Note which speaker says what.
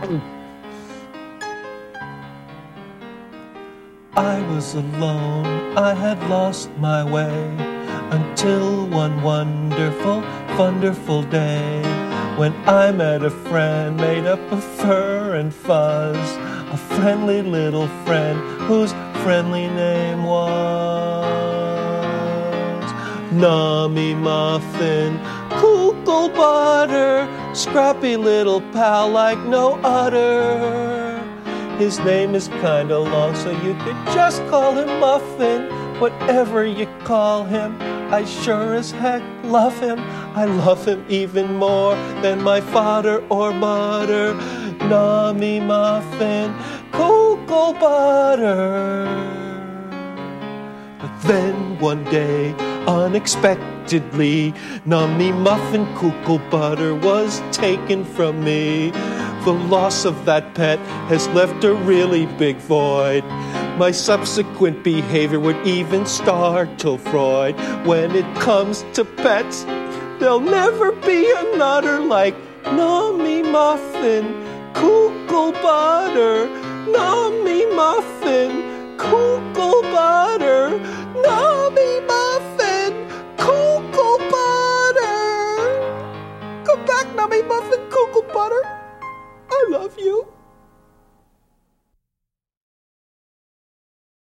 Speaker 1: I was alone, I had lost my way until one wonderful, wonderful day when I met a friend made up of fur and fuzz, a friendly little friend whose friendly name was Nummy Muffin, Kukle Butter, scrappy little pal like no other. His name is kinda long, so you could just call him Muffin. Whatever you call him, I sure as heck love him. I love him even more than my father or mother. Nummy Muffin, Kukle Butter. But then one day, unexpectedly, Nummy Muffin Kukle Butter was taken from me. The loss of that pet has left a really big void. My subsequent behavior would even startle Freud. When it comes to pets, there'll never be another like Nummy Muffin, Kukle Butter, Nummy you.